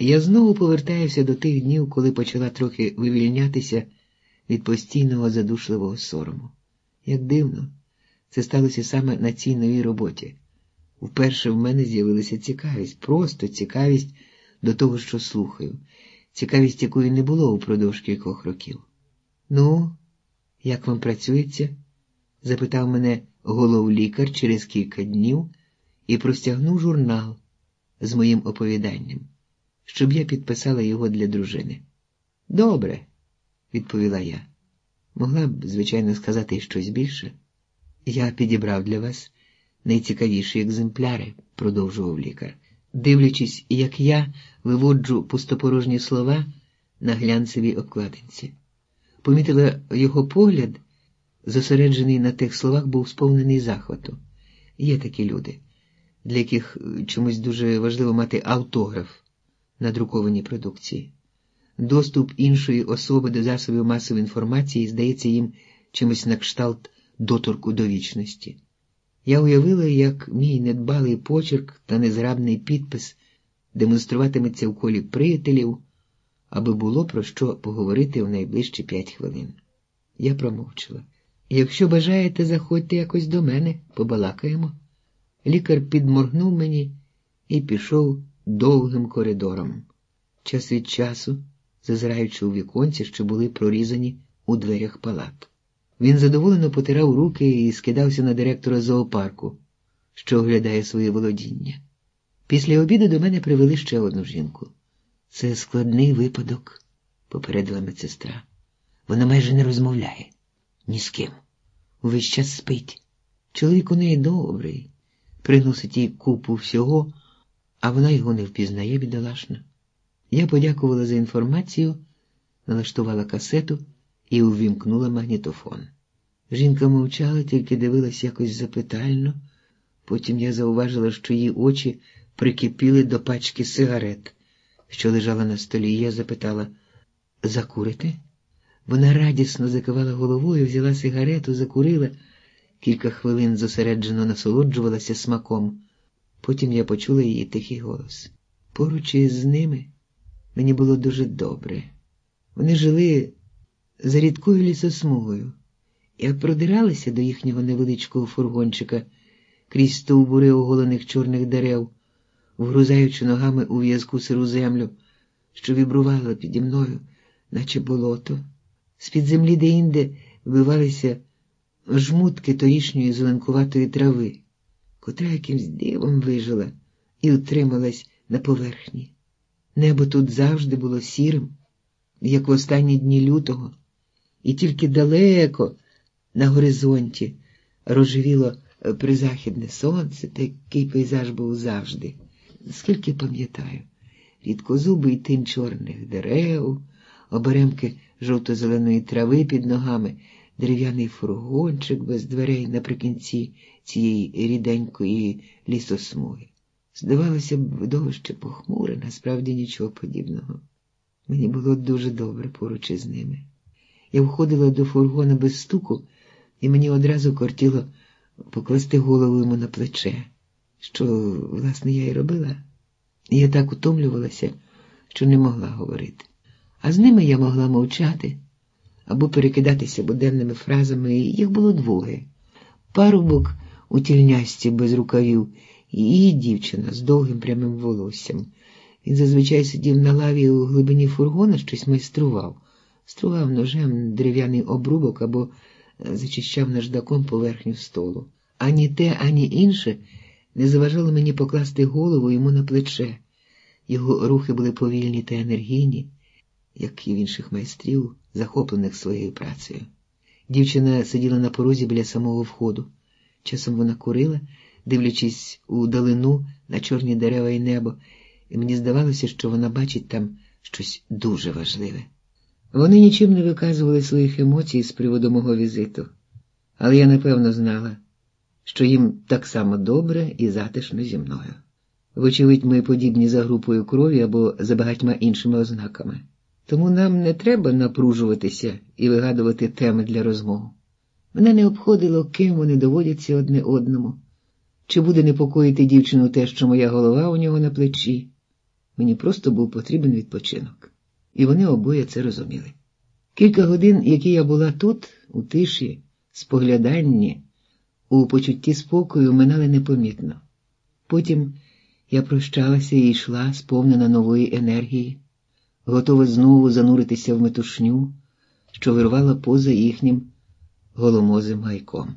Я знову повертаюся до тих днів, коли почала трохи вивільнятися від постійного задушливого сорому. Як дивно, це сталося саме на цій новій роботі. Вперше в мене з'явилася цікавість, просто цікавість до того, що слухаю, цікавість, якої не було упродовж кількох років. Ну, як вам працюється? запитав мене головлікар через кілька днів і простягнув журнал з моїм оповіданням, щоб я підписала його для дружини. Добре, відповіла я. Могла б, звичайно, сказати щось більше. Я підібрав для вас найцікавіші екземпляри, продовжував лікар, дивлячись, як я виводжу пустопорожні слова на глянцевій обкладинці. Помітила його погляд, зосереджений на тих словах, був сповнений захвату. Є такі люди, для яких чомусь дуже важливо мати автограф на друкованій продукції. Доступ іншої особи до засобів масової інформації здається їм чимось на кшталт доторку до вічності. Я уявила, як мій недбалий почерк та незграбний підпис демонструватиметься в колі приятелів, аби було про що поговорити в найближчі п'ять хвилин. Я промовчала. Якщо бажаєте, заходьте якось до мене, побалакаємо. Лікар підморгнув мені і пішов довгим коридором. Час від часу, зазираючи у віконці, що були прорізані у дверях палат. Він задоволено потирав руки і скидався на директора зоопарку, що оглядає своє володіння. Після обіду до мене привели ще одну жінку. Це складний випадок, попередила медсестра. Вона майже не розмовляє ні з ким. Увесь час спить. Чоловік у неї добрий, приносить їй купу всього, а вона його не впізнає, бідолашна. Я подякувала за інформацію, налаштувала касету і увімкнула магнітофон. Жінка мовчала, тільки дивилась якось запитально. Потім я зауважила, що її очі прикипіли до пачки сигарет, що лежала на столі, і я запитала закурите? Вона радісно закивала головою, взяла сигарету, закурила, кілька хвилин зосереджено насолоджувалася смаком. Потім я почула її тихий голос. Поруч із ними мені було дуже добре. Вони жили за рідкою лісосмугою. Я продиралася до їхнього невеличкого фургончика крізь стовбури оголених чорних дерев, вгрузаючи ногами у в'язку сиру землю, що вібрувала піді мною, наче болото. З-під землі деінде вбивалися жмутки торішньої зеленкуватої трави, котра якимсь дивом вижила і утрималась на поверхні. Небо тут завжди було сірим, як в останні дні лютого, і тільки далеко на горизонті розживіло призахідне сонце, такий пейзаж був завжди. Скільки пам'ятаю, рідкозубий тин чорних дерев, оберемки жовто-зеленої трави під ногами, дерев'яний фургончик без дверей наприкінці цієї ріденької лісосмуги. Здавалося б, видовище похмуре, насправді нічого подібного. Мені було дуже добре поруч із ними. Я входила до фургона без стуку, і мені одразу кортіло покласти голову йому на плече, що, власне, я й робила. І я так утомлювалася, що не могла говорити. А з ними я могла мовчати або перекидатися буденними фразами, їх було двоє. Парубок у тільнясті без рукавів і її дівчина з довгим прямим волоссям. Він зазвичай сидів на лаві у глибині фургона, щось майстрував, стрував ножем дерев'яний обрубок або зачищав наждаком поверхню столу. Ані те, ані інше не заважало мені покласти голову йому на плече. Його рухи були повільні та енергійні, як і в інших майстрів, захоплених своєю працею. Дівчина сиділа на порозі біля самого входу. Часом вона курила, дивлячись у далину на чорні дерева і небо, і мені здавалося, що вона бачить там щось дуже важливе. Вони нічим не виказували своїх емоцій з приводу мого візиту, але я напевно знала, що їм так само добре і затишно зі мною. Вочевидь, ми подібні за групою крові або за багатьма іншими ознаками. Тому нам не треба напружуватися і вигадувати теми для розмов. Мене не обходило, ким вони доводяться одне одному, чи буде непокоїти дівчину те, що моя голова у нього на плечі. Мені просто був потрібен відпочинок. І вони обоє це розуміли. Кілька годин, які я була тут, у тиші, спогляданні, у почутті спокою, минали непомітно. Потім я прощалася і йшла, сповнена нової енергії, готова знову зануритися в метушню, що вирвала поза їхнім голомозим гайком.